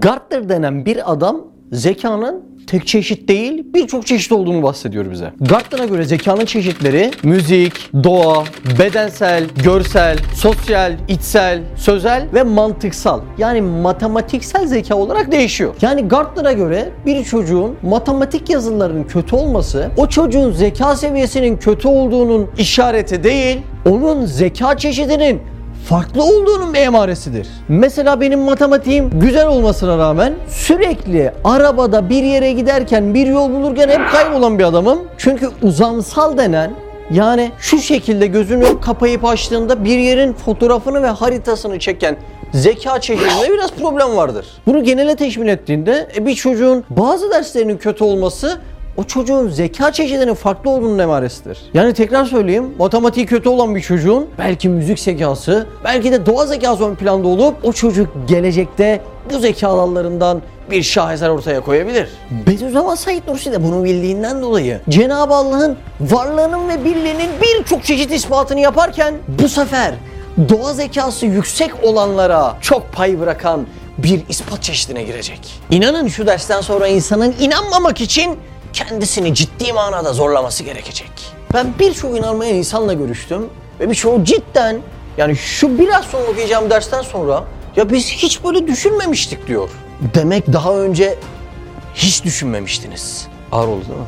Gartner denen bir adam zekanın tek çeşit değil birçok çeşit olduğunu bahsediyor bize. Gartner'a göre zekanın çeşitleri müzik, doğa, bedensel, görsel, sosyal, içsel, sözel ve mantıksal. Yani matematiksel zeka olarak değişiyor. Yani Gartner'a göre bir çocuğun matematik yazılarının kötü olması o çocuğun zeka seviyesinin kötü olduğunun işareti değil, onun zeka çeşidinin farklı olduğunun bir emaresidir. Mesela benim matematiğim güzel olmasına rağmen sürekli arabada bir yere giderken bir yol bulurken hep kaybolan bir adamım. Çünkü uzamsal denen yani şu şekilde gözünü kapayıp açtığında bir yerin fotoğrafını ve haritasını çeken zeka çeşidinde biraz problem vardır. Bunu genele teşmil ettiğinde e, bir çocuğun bazı derslerinin kötü olması o çocuğun zeka çeşidinin farklı olduğunun emaresidir. Yani tekrar söyleyeyim, matematiği kötü olan bir çocuğun belki müzik zekası, belki de doğa zekası ön planda olup o çocuk gelecekte bu zeka alanlarından bir şaheser ortaya koyabilir. Bediüzzaman Said Nursi de bunu bildiğinden dolayı Cenab-ı Allah'ın varlığının ve birliğinin birçok çeşit ispatını yaparken bu sefer doğa zekası yüksek olanlara çok pay bırakan bir ispat çeşidine girecek. İnanın şu dersten sonra insanın inanmamak için kendisini ciddi manada zorlaması gerekecek. Ben birçok inanmayan insanla görüştüm ve birçoğu cidden yani şu biraz sonra okuyacağım dersten sonra ya biz hiç böyle düşünmemiştik diyor. Demek daha önce hiç düşünmemiştiniz. Ağır oldu değil mi?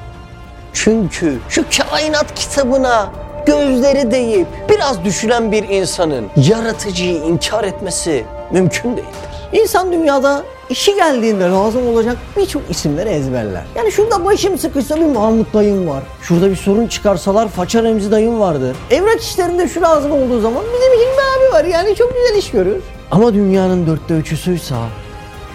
Çünkü şu kainat kitabına gözleri deyip biraz düşünen bir insanın yaratıcıyı inkar etmesi mümkün değildir. İnsan dünyada işi geldiğinde lazım olacak birçok isimleri ezberler. Yani şurada başım sıkışsa bir Mahmut dayım var. Şurada bir sorun çıkarsalar Faça Remzi dayım vardır. Evrak işlerinde şu lazım olduğu zaman bizim Hilmi abi var. Yani çok güzel iş görür. Ama dünyanın dörtte üçüsüysa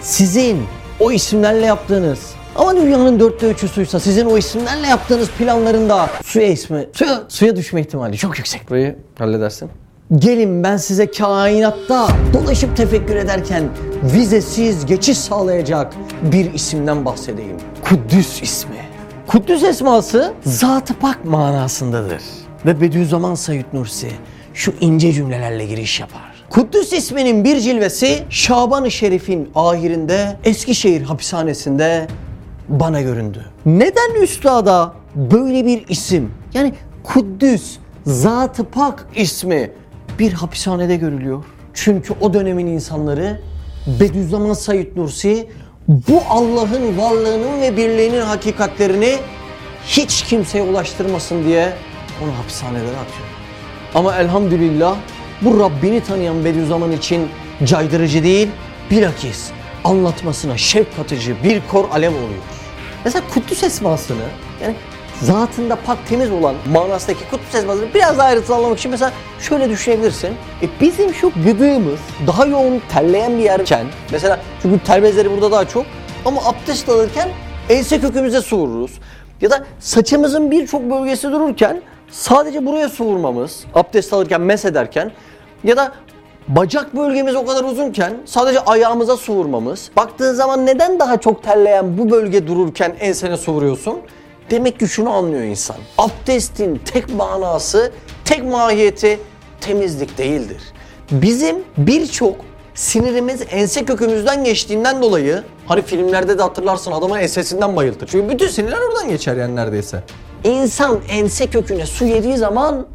sizin o isimlerle yaptığınız ama dünyanın dörtte üçüsüysa sizin o isimlerle yaptığınız planlarında suya ismi, suya, suya düşme ihtimali çok yüksek. Burayı halledersin. Gelin ben size kainatta dolaşıp tefekkür ederken vizesiz geçiş sağlayacak bir isimden bahsedeyim. Kuddüs ismi. Kuddüs esması zat-ı pak manasındadır. Ve Bediüzzaman Said Nursi şu ince cümlelerle giriş yapar. Kuddüs isminin bir cilvesi Şaban-ı Şerif'in ahirinde Eskişehir hapishanesinde bana göründü. Neden üstada böyle bir isim yani Kuddüs, Zat-ı Pak ismi bir hapishanede görülüyor? Çünkü o dönemin insanları Bediüzzaman Said Nursi bu Allah'ın varlığının ve birliğinin hakikatlerini hiç kimseye ulaştırmasın diye onu hapishanelere atıyor. Ama elhamdülillah bu Rabbini tanıyan Bediüzzaman için caydırıcı değil, bilakis anlatmasına şevk bir kor alev oluyor. Mesela Kuddüs esmasını yani zatında pak temiz olan manasındaki Kuddüs esmasını biraz daha ayrıntılı için mesela şöyle düşünebilirsin. E bizim şu gıdığımız daha yoğun terleyen bir yerken mesela çünkü ter bezleri burada daha çok ama abdest alırken ense kökümüze su vururuz. Ya da saçımızın birçok bölgesi dururken sadece buraya su vurmamız, abdest alırken, mes ederken ya da bacak bölgemiz o kadar uzunken sadece ayağımıza su vurmamız. Baktığın zaman neden daha çok terleyen bu bölge dururken ensene su vuruyorsun? Demek ki şunu anlıyor insan. Abdestin tek manası, tek mahiyeti temizlik değildir. Bizim birçok sinirimiz ense kökümüzden geçtiğinden dolayı hani filmlerde de hatırlarsın adamın ensesinden bayıltır. Çünkü bütün sinirler oradan geçer yani neredeyse. İnsan ense köküne su yediği zaman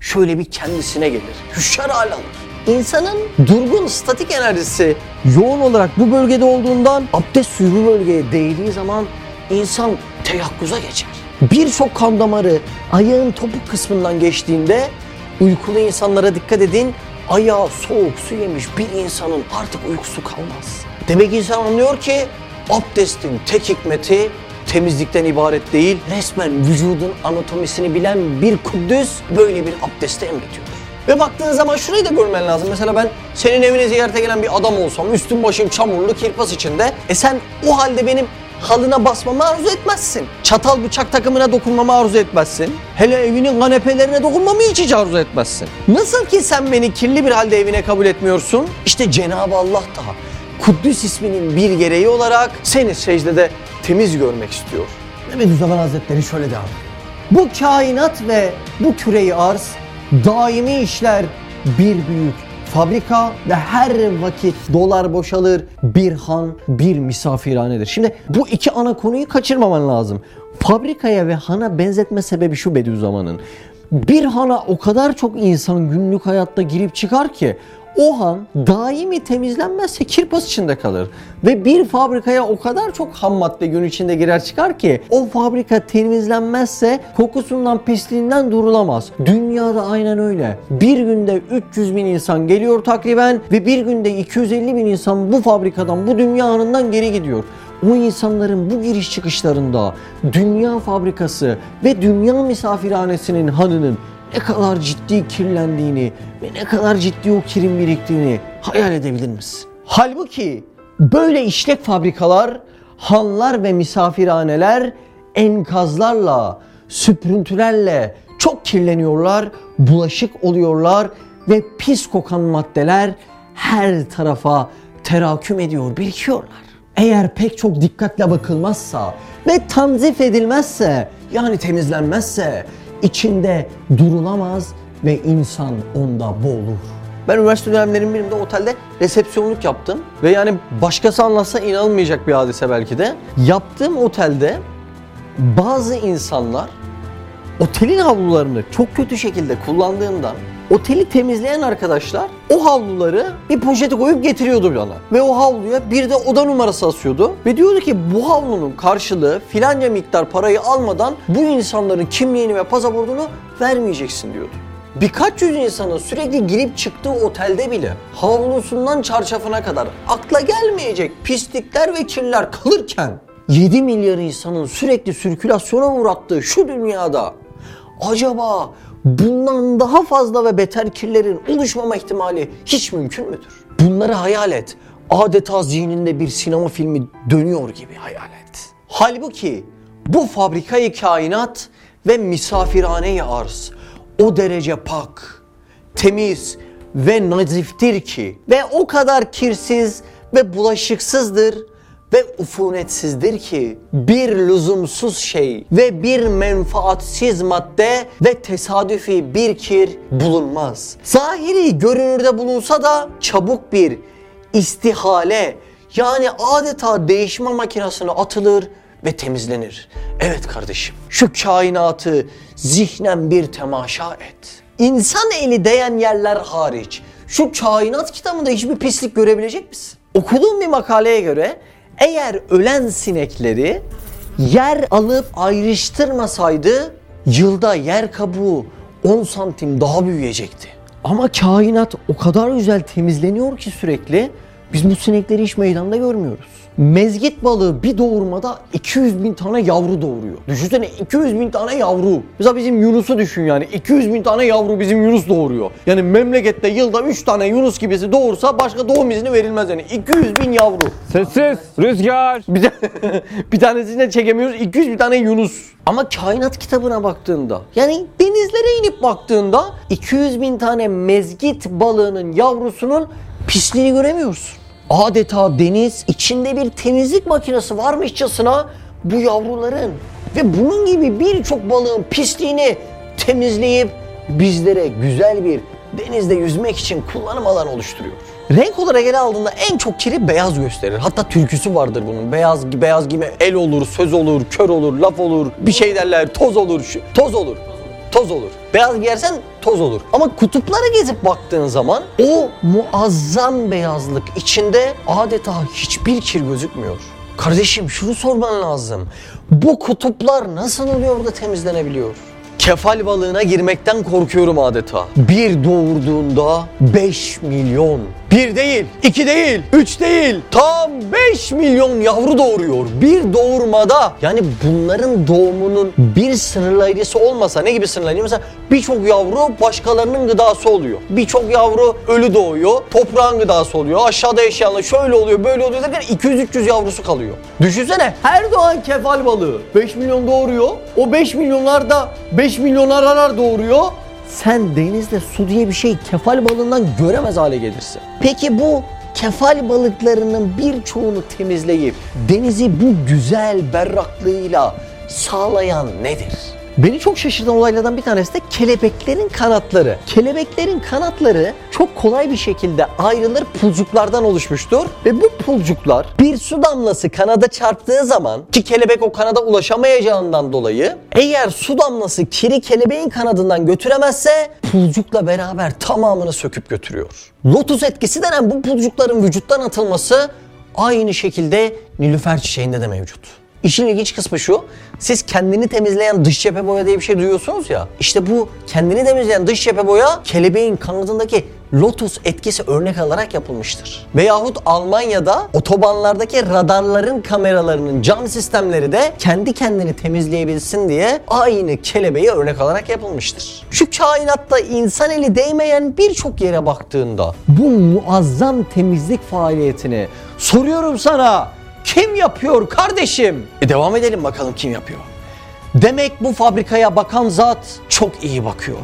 şöyle bir kendisine gelir. Hüşyar hal alır. İnsanın durgun statik enerjisi yoğun olarak bu bölgede olduğundan abdest suyu bu bölgeye değdiği zaman insan teyakkuza geçer. Birçok kan damarı ayağın topuk kısmından geçtiğinde uykulu insanlara dikkat edin ayağı soğuk su yemiş bir insanın artık uykusu kalmaz. Demek insan anlıyor ki abdestin tek hikmeti temizlikten ibaret değil, resmen vücudun anatomisini bilen bir kuddüs böyle bir abdeste emrediyor. Ve baktığın zaman şurayı da görmen lazım. Mesela ben senin evine ziyarete gelen bir adam olsam, üstüm başım çamurlu, kirpas içinde. E sen o halde benim halına basmamı arzu etmezsin. Çatal bıçak takımına dokunmamı arzu etmezsin. Hele evinin kanepelerine dokunmamı hiç hiç arzu etmezsin. Nasıl ki sen beni kirli bir halde evine kabul etmiyorsun? İşte Cenab-ı Allah da Kuddüs isminin bir gereği olarak seni secdede temiz görmek istiyor. Bediüzzaman Hazretleri şöyle devam Bu kainat ve bu küreyi arz daimi işler bir büyük fabrika ve her vakit dolar boşalır. Bir han, bir misafirhanedir. Şimdi bu iki ana konuyu kaçırmaman lazım. Fabrikaya ve hana benzetme sebebi şu Bediüzzaman'ın. Bir hana o kadar çok insan günlük hayatta girip çıkar ki o han daimi temizlenmezse kirpas içinde kalır. Ve bir fabrikaya o kadar çok ham madde gün içinde girer çıkar ki o fabrika temizlenmezse kokusundan pisliğinden durulamaz. Dünyada aynen öyle. Bir günde 300 bin insan geliyor takriben ve bir günde 250 bin insan bu fabrikadan bu dünya anından geri gidiyor o insanların bu giriş çıkışlarında dünya fabrikası ve dünya misafirhanesinin hanının ne kadar ciddi kirlendiğini ve ne kadar ciddi o kirin biriktiğini hayal edebilir misin? Halbuki böyle işlek fabrikalar, hanlar ve misafirhaneler enkazlarla, süprüntülerle çok kirleniyorlar, bulaşık oluyorlar ve pis kokan maddeler her tarafa teraküm ediyor, birikiyorlar. Eğer pek çok dikkatle bakılmazsa ve tanzif edilmezse yani temizlenmezse içinde durulamaz ve insan onda boğulur. Ben üniversite dönemlerimin birinde otelde resepsiyonluk yaptım. Ve yani başkası anlatsa inanılmayacak bir hadise belki de. Yaptığım otelde bazı insanlar otelin havlularını çok kötü şekilde kullandığından oteli temizleyen arkadaşlar o havluları bir poşete koyup getiriyordu bana. Ve o havluya bir de oda numarası asıyordu. Ve diyordu ki bu havlunun karşılığı filanca miktar parayı almadan bu insanların kimliğini ve pasaportunu vermeyeceksin diyordu. Birkaç yüz insanın sürekli girip çıktığı otelde bile havlusundan çarşafına kadar akla gelmeyecek pislikler ve kirler kalırken 7 milyar insanın sürekli sirkülasyona uğrattığı şu dünyada acaba bundan daha fazla ve beter kirlerin oluşmama ihtimali hiç mümkün müdür? Bunları hayal et. Adeta zihninde bir sinema filmi dönüyor gibi hayal et. Halbuki bu fabrikayı kainat ve misafirhane arz o derece pak, temiz ve naziftir ki ve o kadar kirsiz ve bulaşıksızdır ve ufunetsizdir ki bir lüzumsuz şey ve bir menfaatsiz madde ve tesadüfi bir kir bulunmaz. Zahiri görünürde bulunsa da çabuk bir istihale yani adeta değişme makinesine atılır ve temizlenir. Evet kardeşim şu kainatı zihnen bir temaşa et. İnsan eli değen yerler hariç şu kainat kitabında hiçbir pislik görebilecek misin? Okuduğum bir makaleye göre eğer ölen sinekleri yer alıp ayrıştırmasaydı yılda yer kabuğu 10 santim daha büyüyecekti. Ama kainat o kadar güzel temizleniyor ki sürekli biz bu sinekleri hiç meydanda görmüyoruz. Mezgit balığı bir doğurmada 200 bin tane yavru doğuruyor. Düşünsene 200 bin tane yavru. Mesela bizim Yunus'u düşün yani. 200 bin tane yavru bizim Yunus doğuruyor. Yani memlekette yılda 3 tane Yunus gibisi doğursa başka doğum izni verilmez yani. 200 bin yavru. Sessiz, rüzgar. Bir, de, bir tanesini de çekemiyoruz. 200 bir tane Yunus. Ama kainat kitabına baktığında yani denizlere inip baktığında 200 bin tane mezgit balığının yavrusunun pisliğini göremiyorsun. Adeta deniz içinde bir temizlik makinesi varmışçasına bu yavruların ve bunun gibi birçok balığın pisliğini temizleyip bizlere güzel bir denizde yüzmek için kullanım alanı oluşturuyor. Renk olarak ele aldığında en çok kiri beyaz gösterir. Hatta türküsü vardır bunun. Beyaz beyaz gibi el olur, söz olur, kör olur, laf olur, bir şey derler, toz olur, toz olur. Toz olur. Beyaz giyersen toz olur. Ama kutuplara gezip baktığın zaman o muazzam beyazlık içinde adeta hiçbir kir gözükmüyor. Kardeşim şunu sorman lazım. Bu kutuplar nasıl oluyor da temizlenebiliyor? Kefal balığına girmekten korkuyorum adeta. Bir doğurduğunda 5 milyon. Bir değil, iki değil, üç değil. Tam 5 milyon yavru doğuruyor. Bir doğurmada. Yani bunların doğumunun bir sınırlayıcısı olmasa ne gibi sınırlayıcı? Mesela birçok yavru başkalarının gıdası oluyor. Birçok yavru ölü doğuyor. Toprağın gıdası oluyor. Aşağıda yaşayanlar şöyle oluyor böyle oluyor derken 200-300 yavrusu kalıyor. Düşünsene her doğan kefal balığı 5 milyon doğuruyor. O 5 milyonlar da 5 milyonar arar doğuruyor. Sen denizde su diye bir şey kefal balığından göremez hale gelirsin. Peki bu kefal balıklarının birçoğunu temizleyip denizi bu güzel berraklığıyla sağlayan nedir? Beni çok şaşırtan olaylardan bir tanesi de kelebeklerin kanatları. Kelebeklerin kanatları çok kolay bir şekilde ayrılır pulcuklardan oluşmuştur. Ve bu pulcuklar bir su damlası kanada çarptığı zaman ki kelebek o kanada ulaşamayacağından dolayı eğer su damlası kiri kelebeğin kanadından götüremezse pulcukla beraber tamamını söküp götürüyor. Lotus etkisi denen bu pulcukların vücuttan atılması aynı şekilde nilüfer çiçeğinde de mevcut. İşin ilginç kısmı şu. Siz kendini temizleyen dış cephe boya diye bir şey duyuyorsunuz ya. İşte bu kendini temizleyen dış cephe boya kelebeğin kanadındaki lotus etkisi örnek alarak yapılmıştır. Veyahut Almanya'da otobanlardaki radarların kameralarının cam sistemleri de kendi kendini temizleyebilsin diye aynı kelebeği örnek alarak yapılmıştır. Şu kainatta insan eli değmeyen birçok yere baktığında bu muazzam temizlik faaliyetini soruyorum sana kim yapıyor kardeşim? E devam edelim bakalım kim yapıyor. Demek bu fabrikaya bakan zat çok iyi bakıyor.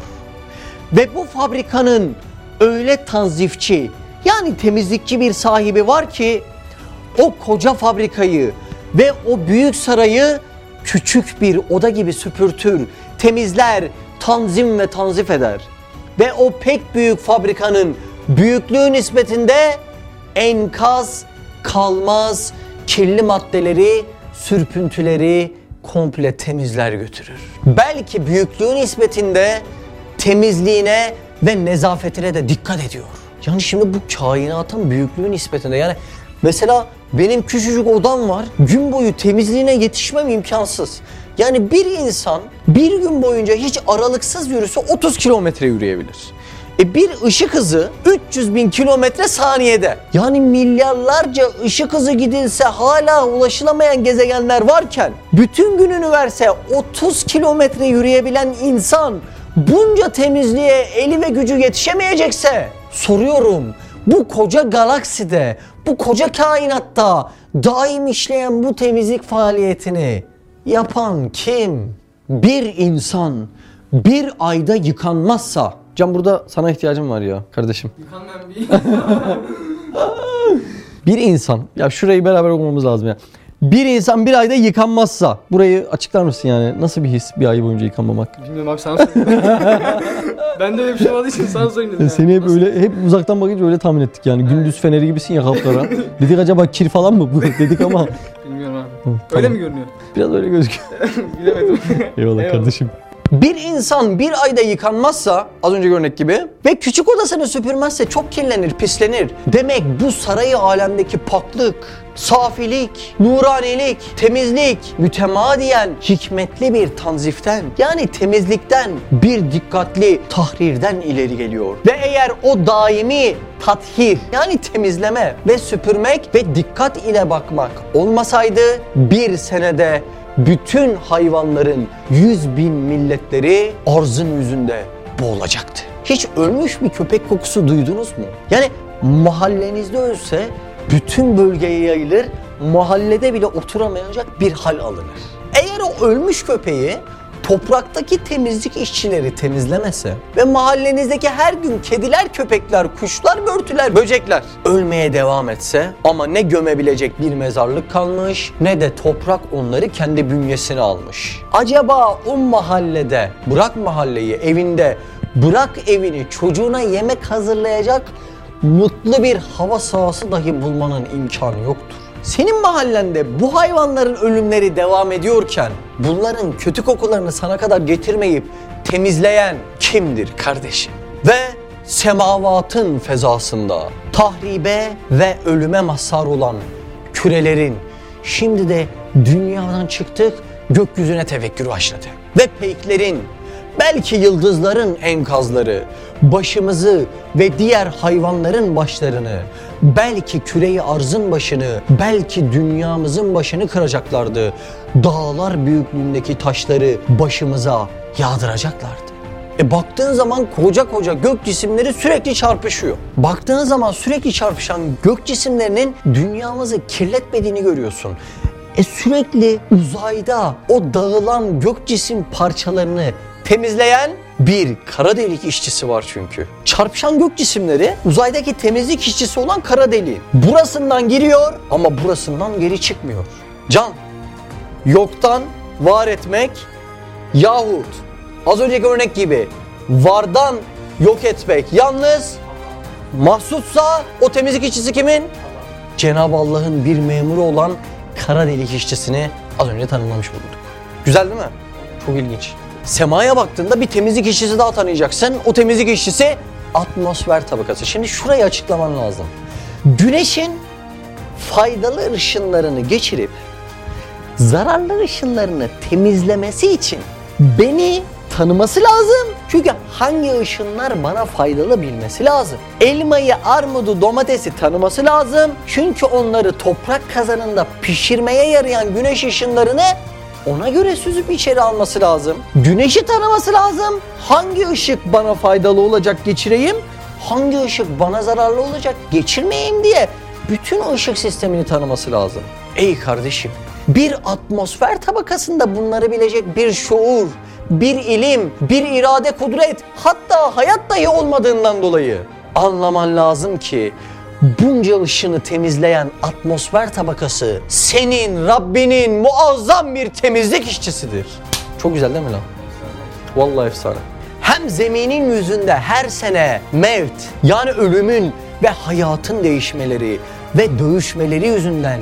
Ve bu fabrikanın öyle tanzifçi yani temizlikçi bir sahibi var ki o koca fabrikayı ve o büyük sarayı küçük bir oda gibi süpürtür, temizler, tanzim ve tanzif eder. Ve o pek büyük fabrikanın büyüklüğü nispetinde enkaz kalmaz, kirli maddeleri, sürpüntüleri komple temizler götürür. Belki büyüklüğü nispetinde temizliğine ve nezafetine de dikkat ediyor. Yani şimdi bu kainatın büyüklüğü nispetinde yani mesela benim küçücük odam var. Gün boyu temizliğine yetişmem imkansız. Yani bir insan bir gün boyunca hiç aralıksız yürüse 30 kilometre yürüyebilir. E bir ışık hızı 300 bin kilometre saniyede. Yani milyarlarca ışık hızı gidilse hala ulaşılamayan gezegenler varken bütün gününü verse 30 kilometre yürüyebilen insan bunca temizliğe eli ve gücü yetişemeyecekse soruyorum bu koca galakside, bu koca kainatta daim işleyen bu temizlik faaliyetini yapan kim? Bir insan bir ayda yıkanmazsa Can burada sana ihtiyacım var ya kardeşim. Yıkanmayan bir Bir insan ya şurayı beraber okumamız lazım ya. Bir insan bir ayda yıkanmazsa burayı açıklar mısın yani nasıl bir his bir ay boyunca yıkanmamak? Bilmiyorum abi sana sorayım. ben de öyle bir şey olduğu için sana sorayım dedim. yani. Seni hep Nasıl? öyle hep uzaktan bakınca öyle tahmin ettik yani gündüz feneri gibisin ya kapkara. Dedik acaba kir falan mı bu dedik ama Bilmiyorum abi. Tamam. Öyle mi görünüyor? biraz öyle gözüküyor. Bilemedim. Eyvallah Eyvallah. kardeşim. Bir insan bir ayda yıkanmazsa az önce örnek gibi ve küçük odasını süpürmezse çok kirlenir, pislenir. Demek bu sarayı alemdeki paklık, safilik, nuranilik, temizlik, mütemadiyen hikmetli bir tanziften yani temizlikten bir dikkatli tahrirden ileri geliyor. Ve eğer o daimi tathir yani temizleme ve süpürmek ve dikkat ile bakmak olmasaydı bir senede bütün hayvanların yüz bin milletleri arzın yüzünde boğulacaktı. Hiç ölmüş bir köpek kokusu duydunuz mu? Yani mahallenizde ölse bütün bölgeye yayılır, mahallede bile oturamayacak bir hal alınır. Eğer o ölmüş köpeği topraktaki temizlik işçileri temizlemese ve mahallenizdeki her gün kediler, köpekler, kuşlar, börtüler, böcekler ölmeye devam etse ama ne gömebilecek bir mezarlık kalmış ne de toprak onları kendi bünyesine almış. Acaba o mahallede, bırak mahalleyi evinde, bırak evini çocuğuna yemek hazırlayacak mutlu bir hava sahası dahi bulmanın imkanı yoktur. Senin mahallende bu hayvanların ölümleri devam ediyorken bunların kötü kokularını sana kadar getirmeyip temizleyen kimdir kardeşim? Ve semavatın fezasında tahribe ve ölüme mazhar olan kürelerin şimdi de dünyadan çıktık gökyüzüne tefekkür başladı. Ve peyklerin belki yıldızların enkazları, başımızı ve diğer hayvanların başlarını, belki küreyi arzın başını, belki dünyamızın başını kıracaklardı. Dağlar büyüklüğündeki taşları başımıza yağdıracaklardı. E baktığın zaman koca koca gök cisimleri sürekli çarpışıyor. Baktığın zaman sürekli çarpışan gök cisimlerinin dünyamızı kirletmediğini görüyorsun. E sürekli uzayda o dağılan gök cisim parçalarını temizleyen bir kara delik işçisi var çünkü. Çarpışan gök cisimleri uzaydaki temizlik işçisi olan kara deliğin. Burasından giriyor ama burasından geri çıkmıyor. Can, yoktan var etmek Yahut az önceki örnek gibi vardan yok etmek yalnız mahsutsa o temizlik işçisi kimin? Cenab-ı Allah'ın bir memuru olan kara delik işçisini az önce tanımlamış bulduk. Güzel değil mi? Çok ilginç. Semaya baktığında bir temizlik işçisi daha tanıyacaksın. O temizlik işçisi atmosfer tabakası. Şimdi şurayı açıklaman lazım. Güneşin faydalı ışınlarını geçirip zararlı ışınlarını temizlemesi için beni tanıması lazım. Çünkü hangi ışınlar bana faydalı bilmesi lazım. Elmayı, armudu, domatesi tanıması lazım. Çünkü onları toprak kazanında pişirmeye yarayan güneş ışınlarını ona göre süzüp içeri alması lazım. Güneşi tanıması lazım. Hangi ışık bana faydalı olacak geçireyim? Hangi ışık bana zararlı olacak geçirmeyeyim diye bütün ışık sistemini tanıması lazım. Ey kardeşim, bir atmosfer tabakasında bunları bilecek bir şuur, bir ilim, bir irade kudret, hatta hayat dahi olmadığından dolayı anlaman lazım ki bunca ışını temizleyen atmosfer tabakası senin Rabbinin muazzam bir temizlik işçisidir. Çok güzel değil mi lan? Vallahi efsane. Hem zeminin yüzünde her sene mevt yani ölümün ve hayatın değişmeleri ve dövüşmeleri yüzünden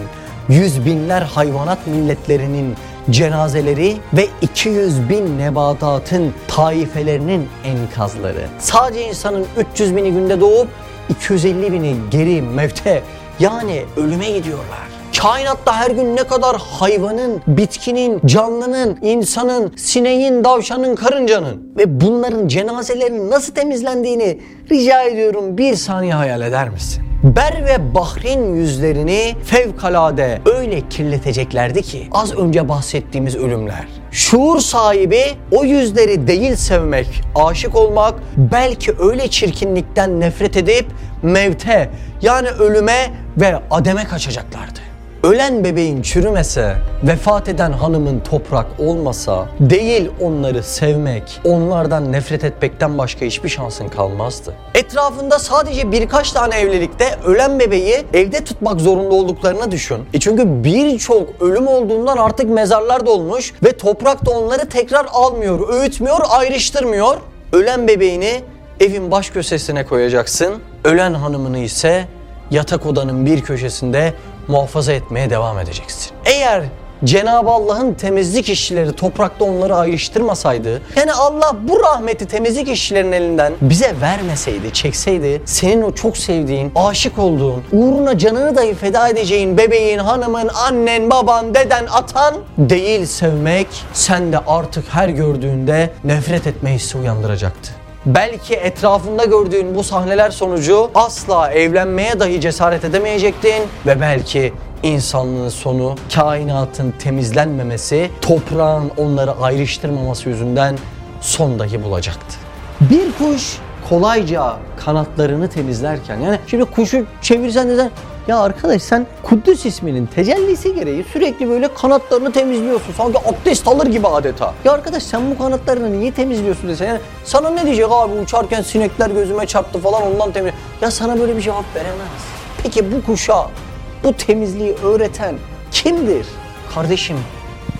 yüz binler hayvanat milletlerinin cenazeleri ve 200 bin nebatatın taifelerinin enkazları. Sadece insanın 300 bini günde doğup 250 bini geri mevte yani ölüme gidiyorlar. Kainatta her gün ne kadar hayvanın, bitkinin, canlının, insanın, sineğin, davşanın, karıncanın ve bunların cenazelerinin nasıl temizlendiğini rica ediyorum bir saniye hayal eder misin? Ber ve Bahrin yüzlerini fevkalade öyle kirleteceklerdi ki az önce bahsettiğimiz ölümler. Şuur sahibi o yüzleri değil sevmek, aşık olmak, belki öyle çirkinlikten nefret edip mevte yani ölüme ve ademe kaçacaklardı. Ölen bebeğin çürümese, vefat eden hanımın toprak olmasa, değil onları sevmek, onlardan nefret etmekten başka hiçbir şansın kalmazdı. Etrafında sadece birkaç tane evlilikte ölen bebeği evde tutmak zorunda olduklarını düşün. E çünkü birçok ölüm olduğundan artık mezarlar dolmuş ve toprak da onları tekrar almıyor, öğütmüyor, ayrıştırmıyor. Ölen bebeğini evin baş köşesine koyacaksın. Ölen hanımını ise yatak odanın bir köşesinde muhafaza etmeye devam edeceksin. Eğer Cenab-ı Allah'ın temizlik işçileri toprakta onları ayrıştırmasaydı, yani Allah bu rahmeti temizlik işçilerinin elinden bize vermeseydi, çekseydi, senin o çok sevdiğin, aşık olduğun, uğruna canını dahi feda edeceğin bebeğin, hanımın, annen, baban, deden, atan değil sevmek, sen de artık her gördüğünde nefret etme hissi uyandıracaktı. Belki etrafında gördüğün bu sahneler sonucu asla evlenmeye dahi cesaret edemeyecektin ve belki insanlığın sonu kainatın temizlenmemesi, toprağın onları ayrıştırmaması yüzünden son dahi bulacaktı. Bir kuş kolayca kanatlarını temizlerken yani şimdi kuşu çevirsen desen ya arkadaş sen Kuddüs isminin tecellisi gereği sürekli böyle kanatlarını temizliyorsun. Sanki abdest alır gibi adeta. Ya arkadaş sen bu kanatlarını niye temizliyorsun desen yani sana ne diyecek abi uçarken sinekler gözüme çarptı falan ondan temiz. Ya sana böyle bir cevap veremez. Peki bu kuşa bu temizliği öğreten kimdir? Kardeşim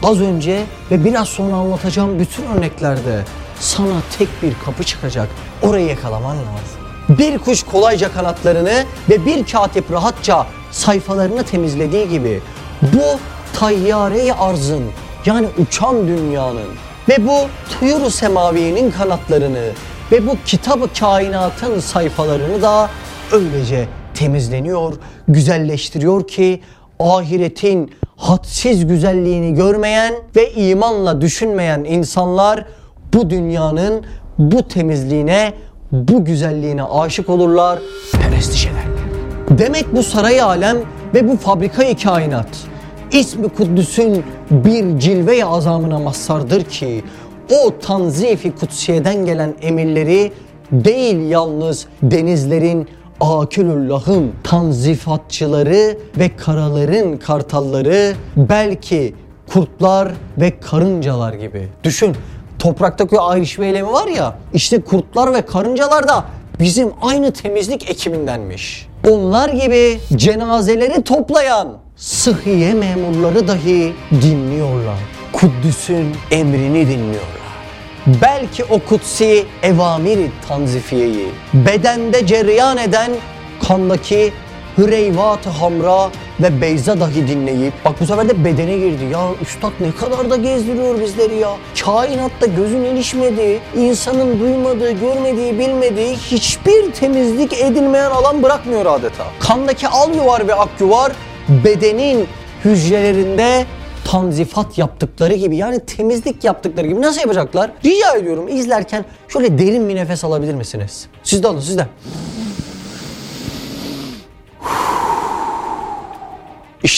az önce ve biraz sonra anlatacağım bütün örneklerde sana tek bir kapı çıkacak. Orayı yakalaman lazım. Bir kuş kolayca kanatlarını ve bir katip rahatça sayfalarını temizlediği gibi bu tayyare-i arzın yani uçan dünyanın ve bu tuyur semaviyenin kanatlarını ve bu kitabı kainatın sayfalarını da öylece temizleniyor, güzelleştiriyor ki ahiretin hadsiz güzelliğini görmeyen ve imanla düşünmeyen insanlar bu dünyanın bu temizliğine, bu güzelliğine aşık olurlar, perestiş ederler. Demek bu saray alem ve bu fabrikayı kainat İsmi Kuddüs'ün bir cilve-i azamına mazhardır ki o tanzifi kutsiyeden gelen emirleri değil yalnız denizlerin Akülüllah'ın tanzifatçıları ve karaların kartalları belki kurtlar ve karıncalar gibi. Düşün topraktaki ayrışma eylemi var ya işte kurtlar ve karıncalar da bizim aynı temizlik ekibindenmiş. Onlar gibi cenazeleri toplayan sıhhiye memurları dahi dinliyorlar. Kuddüs'ün emrini dinliyorlar. Belki o kutsi evamiri tanzifiyeyi bedende cereyan eden kandaki hüreyvat-ı hamra ve beyza dahi dinleyip bak bu sefer de bedene girdi. Ya üstad ne kadar da gezdiriyor bizleri ya. Kainatta gözün ilişmediği, insanın duymadığı, görmediği, bilmediği hiçbir temizlik edilmeyen alan bırakmıyor adeta. Kandaki al yuvar ve ak yuvar bedenin hücrelerinde tanzifat yaptıkları gibi yani temizlik yaptıkları gibi nasıl yapacaklar? Rica ediyorum izlerken şöyle derin bir nefes alabilir misiniz? Siz de alın siz de.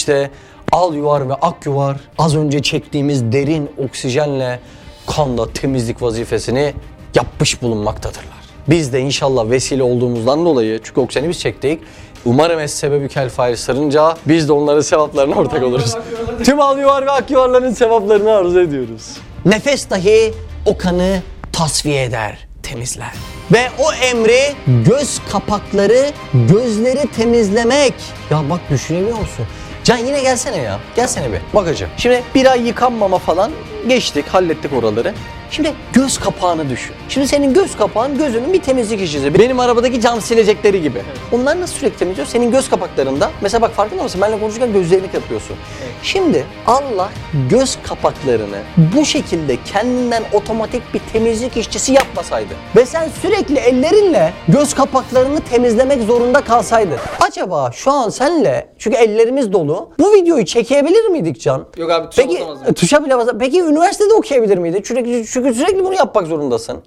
İşte al yuvar ve ak yuvar az önce çektiğimiz derin oksijenle kanda temizlik vazifesini yapmış bulunmaktadırlar. Biz de inşallah vesile olduğumuzdan dolayı çünkü oksijeni biz çektik. Umarım es sebebi kel sarınca biz de onların sevaplarına ortak oluruz. Tüm al yuvar ve ak yuvarların sevaplarını arzu ediyoruz. Nefes dahi o kanı tasfiye eder, temizler. Ve o emri göz kapakları, gözleri temizlemek. Ya bak düşünebiliyor musun? Can yine gelsene ya. Gelsene bir. Bakacağım. Şimdi bir ay yıkanmama falan geçtik, hallettik oraları. Şimdi göz kapağını düşün. Şimdi senin göz kapağın gözünün bir temizlik işçisi. Benim arabadaki cam silecekleri gibi. Onlar nasıl sürekli temizliyor? Senin göz kapaklarında. Mesela bak farkında mısın? Benimle konuşurken gözlerini kapıyorsun. Şimdi Allah göz kapaklarını bu şekilde kendinden otomatik bir temizlik işçisi yapmasaydı ve sen sürekli ellerinle göz kapaklarını temizlemek zorunda kalsaydın. Acaba şu an senle çünkü ellerimiz dolu bu videoyu çekebilir miydik Can? Yok abi, tuşa Peki, basamazdım. Tuşa bile basa- Peki üniversitede okuyabilir miydin? Çünkü, çünkü sürekli bunu yapmak zorundasın.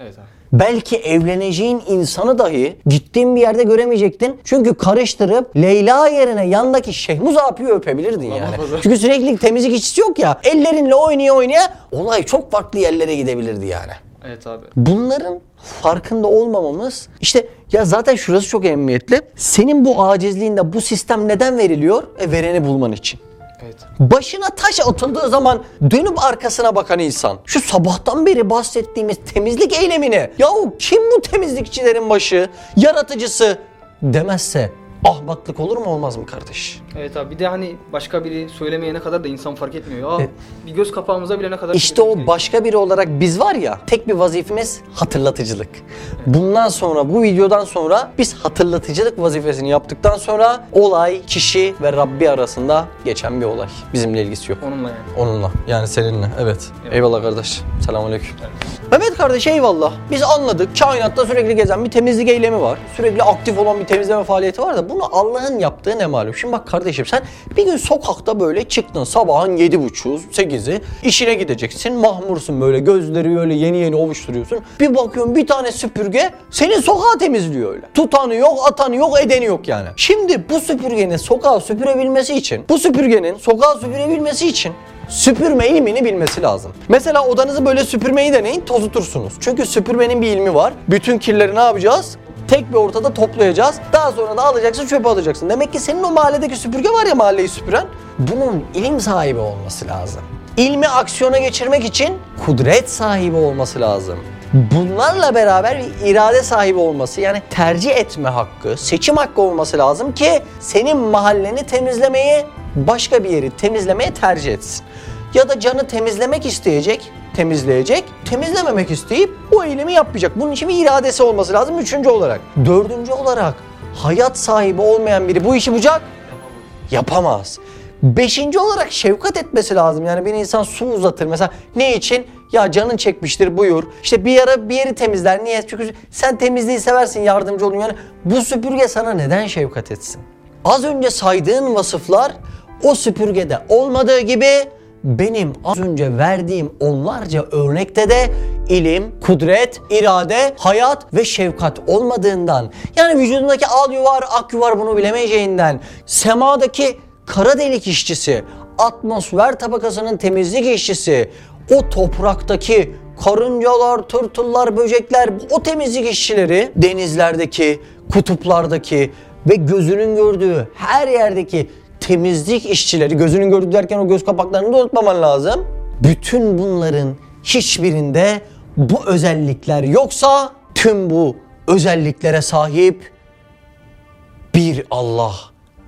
Evet abi. Belki evleneceğin insanı dahi gittiğin bir yerde göremeyecektin. Çünkü karıştırıp Leyla yerine yandaki Şehmuz abiyi öpebilirdin yani. Çünkü sürekli temizlik işçisi yok ya. Ellerinle oynaya oynaya olay çok farklı yerlere gidebilirdi yani. Evet abi. Bunların farkında olmamamız işte ya zaten şurası çok emniyetli. Senin bu acizliğinde bu sistem neden veriliyor? E vereni bulman için. Evet. Başına taş atıldığı zaman dönüp arkasına bakan insan. Şu sabahtan beri bahsettiğimiz temizlik eylemini. Yahu kim bu temizlikçilerin başı, yaratıcısı demezse ahmaklık olur mu olmaz mı kardeş? Evet abi bir de hani başka biri söylemeyene kadar da insan fark etmiyor. Ya E- bir göz kapağımıza bilene kadar İşte temizlik o başka biri olarak biz var ya tek bir vazifemiz hatırlatıcılık. Bundan sonra bu videodan sonra biz hatırlatıcılık vazifesini yaptıktan sonra olay kişi ve Rabbi arasında geçen bir olay. Bizimle ilgisi yok. Onunla yani. Onunla yani seninle evet. Eyvallah kardeş. Selamünaleyküm. Mehmet kardeş eyvallah. Biz anladık. Kainatta sürekli gezen bir temizlik eylemi var. Sürekli aktif olan bir temizleme faaliyeti var da bunu Allah'ın yaptığı ne malum. Şimdi bak kardeşim sen bir gün sokakta böyle çıktın sabahın yedi buçuğu, sekizi işine gideceksin. Mahmursun böyle gözleri öyle yeni yeni ovuşturuyorsun. Bir bakıyorsun bir tane süpürge senin sokağı temizliyor öyle. Tutanı yok, atanı yok, edeni yok yani. Şimdi bu süpürgenin sokağı süpürebilmesi için, bu süpürgenin sokağı süpürebilmesi için süpürme ilmini bilmesi lazım. Mesela odanızı böyle süpürmeyi deneyin tozutursunuz. Çünkü süpürmenin bir ilmi var. Bütün kirleri ne yapacağız? Tek bir ortada toplayacağız. Daha sonra da alacaksın çöpe atacaksın. Demek ki senin o mahalledeki süpürge var ya mahalleyi süpüren. Bunun ilim sahibi olması lazım. İlmi aksiyona geçirmek için kudret sahibi olması lazım. Bunlarla beraber bir irade sahibi olması yani tercih etme hakkı, seçim hakkı olması lazım ki senin mahalleni temizlemeyi başka bir yeri temizlemeye tercih etsin. Ya da canı temizlemek isteyecek, temizleyecek, temizlememek isteyip o eylemi yapmayacak. Bunun için bir iradesi olması lazım üçüncü olarak. Dördüncü olarak hayat sahibi olmayan biri bu işi yapacak yapamaz. Beşinci olarak şefkat etmesi lazım. Yani bir insan su uzatır mesela. Ne için? Ya canın çekmiştir buyur. İşte bir ara bir yeri temizler. Niye? Çünkü sen temizliği seversin yardımcı olun. Yani bu süpürge sana neden şefkat etsin? Az önce saydığın vasıflar o süpürgede olmadığı gibi benim az önce verdiğim onlarca örnekte de ilim, kudret, irade, hayat ve şefkat olmadığından yani vücudundaki al yuvar, ak yuvar bunu bilemeyeceğinden semadaki kara delik işçisi, atmosfer tabakasının temizlik işçisi, o topraktaki karıncalar, tırtıllar, böcekler, o temizlik işçileri denizlerdeki, kutuplardaki ve gözünün gördüğü her yerdeki temizlik işçileri, gözünün gördüğü derken o göz kapaklarını da unutmaman lazım. Bütün bunların hiçbirinde bu özellikler yoksa tüm bu özelliklere sahip bir Allah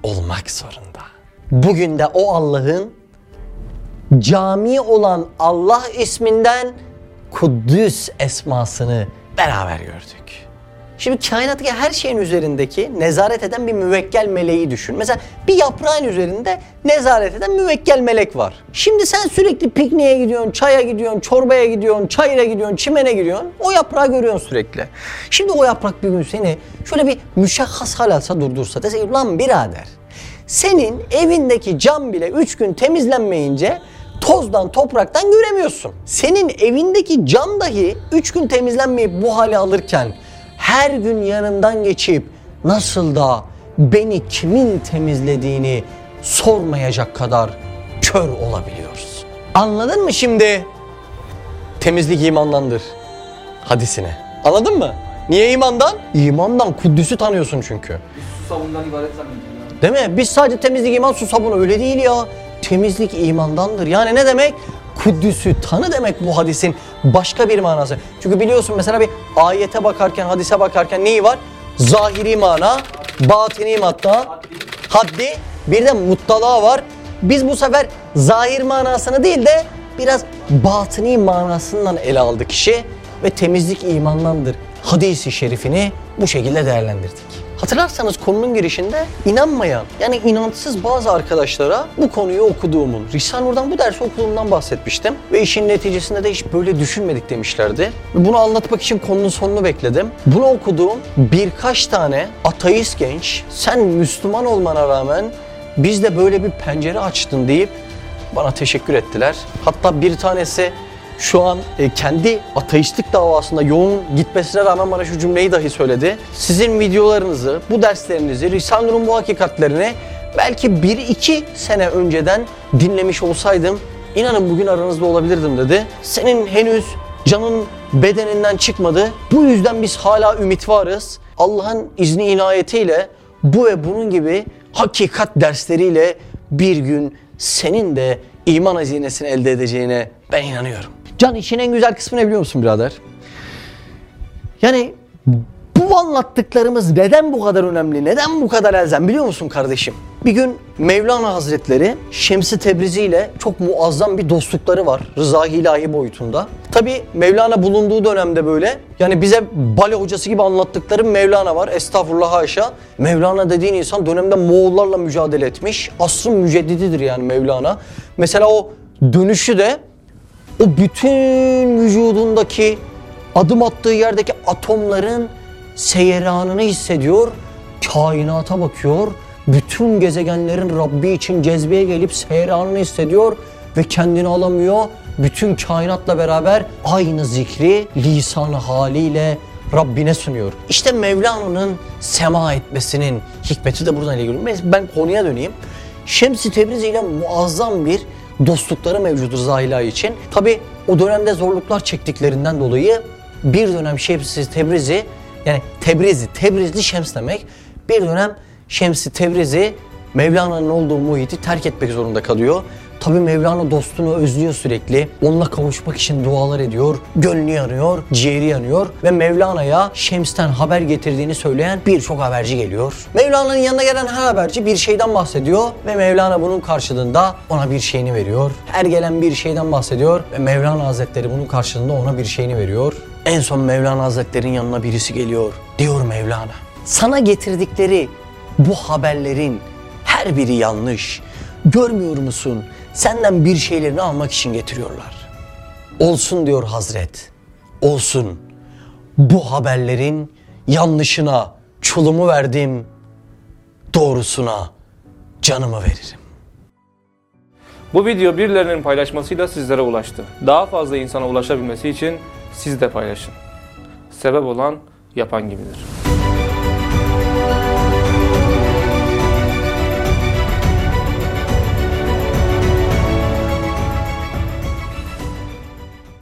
olmak zorunda. Bugün de o Allah'ın cami olan Allah isminden Kuddüs esmasını beraber gördük. Şimdi kainattaki her şeyin üzerindeki nezaret eden bir müvekkel meleği düşün. Mesela bir yaprağın üzerinde nezaret eden müvekkel melek var. Şimdi sen sürekli pikniğe gidiyorsun, çaya gidiyorsun, çorbaya gidiyorsun, çayıra gidiyorsun, çimene gidiyorsun. O yaprağı görüyorsun sürekli. Şimdi o yaprak bir gün seni şöyle bir müşahhas hal alsa durdursa dese ki, lan birader senin evindeki cam bile 3 gün temizlenmeyince tozdan topraktan göremiyorsun. Senin evindeki cam dahi 3 gün temizlenmeyip bu hale alırken her gün yanından geçip nasıl da beni kimin temizlediğini sormayacak kadar kör olabiliyoruz. Anladın mı şimdi? Temizlik imandandır hadisine. Anladın mı? Niye imandan? İmandan Kuddüs'ü tanıyorsun çünkü. Su sabundan ibaret zannediyorum. Değil mi? Biz sadece temizlik iman su sabunu öyle değil ya. Temizlik imandandır. Yani ne demek? Kuddüs'ü tanı demek bu hadisin başka bir manası. Çünkü biliyorsun mesela bir ayete bakarken, hadise bakarken neyi var? Zahiri mana, batini madda, haddi, bir de muttala var. Biz bu sefer zahir manasını değil de biraz batini manasından ele aldık işi ve temizlik imandandır. Hadisi şerifini bu şekilde değerlendirdik. Hatırlarsanız konunun girişinde inanmayan yani inançsız bazı arkadaşlara bu konuyu okuduğumun, Risale Nur'dan bu dersi okuduğumdan bahsetmiştim. Ve işin neticesinde de hiç böyle düşünmedik demişlerdi. Bunu anlatmak için konunun sonunu bekledim. Bunu okuduğum birkaç tane ateist genç sen Müslüman olmana rağmen bizde böyle bir pencere açtın deyip bana teşekkür ettiler. Hatta bir tanesi şu an e, kendi ateistlik davasında yoğun gitmesine rağmen bana şu cümleyi dahi söyledi. Sizin videolarınızı, bu derslerinizi, Risale-i Nur'un bu hakikatlerini belki 1-2 sene önceden dinlemiş olsaydım inanın bugün aranızda olabilirdim dedi. Senin henüz canın bedeninden çıkmadı. Bu yüzden biz hala ümit varız. Allah'ın izni inayetiyle bu ve bunun gibi hakikat dersleriyle bir gün senin de iman hazinesini elde edeceğine ben inanıyorum. Can işin en güzel kısmı ne biliyor musun birader? Yani bu anlattıklarımız neden bu kadar önemli, neden bu kadar elzem biliyor musun kardeşim? Bir gün Mevlana Hazretleri Şems-i Tebrizi ile çok muazzam bir dostlukları var. Rıza ilahi boyutunda. Tabi Mevlana bulunduğu dönemde böyle yani bize bale hocası gibi anlattıkları Mevlana var. Estağfurullah haşa. Mevlana dediğin insan dönemde Moğollarla mücadele etmiş. Asrın müceddididir yani Mevlana. Mesela o dönüşü de o bütün vücudundaki adım attığı yerdeki atomların seyranını hissediyor. Kainata bakıyor. Bütün gezegenlerin Rabbi için cezbeye gelip seyranını hissediyor ve kendini alamıyor. Bütün kainatla beraber aynı zikri lisanı haliyle Rabbine sunuyor. İşte Mevlana'nın sema etmesinin hikmeti de buradan ilgili. Ben konuya döneyim. Şems-i Tebrizi ile muazzam bir dostlukları mevcudur Zahila için. Tabi o dönemde zorluklar çektiklerinden dolayı bir dönem Şems-i Tebrizi yani Tebrizi, Tebrizli Şems demek. Bir dönem Şems-i Tebrizi Mevlana'nın olduğu muhiti terk etmek zorunda kalıyor. Tabi Mevlana dostunu özlüyor sürekli. Onunla kavuşmak için dualar ediyor. Gönlü yanıyor, ciğeri yanıyor. Ve Mevlana'ya Şems'ten haber getirdiğini söyleyen birçok haberci geliyor. Mevlana'nın yanına gelen her haberci bir şeyden bahsediyor. Ve Mevlana bunun karşılığında ona bir şeyini veriyor. Her gelen bir şeyden bahsediyor. Ve Mevlana Hazretleri bunun karşılığında ona bir şeyini veriyor. En son Mevlana Hazretleri'nin yanına birisi geliyor. Diyor Mevlana. Sana getirdikleri bu haberlerin her biri yanlış. Görmüyor musun? Senden bir şeylerini almak için getiriyorlar. Olsun diyor Hazret. Olsun. Bu haberlerin yanlışına çulumu verdim. Doğrusuna canımı veririm. Bu video birilerinin paylaşmasıyla sizlere ulaştı. Daha fazla insana ulaşabilmesi için siz de paylaşın. Sebep olan yapan gibidir.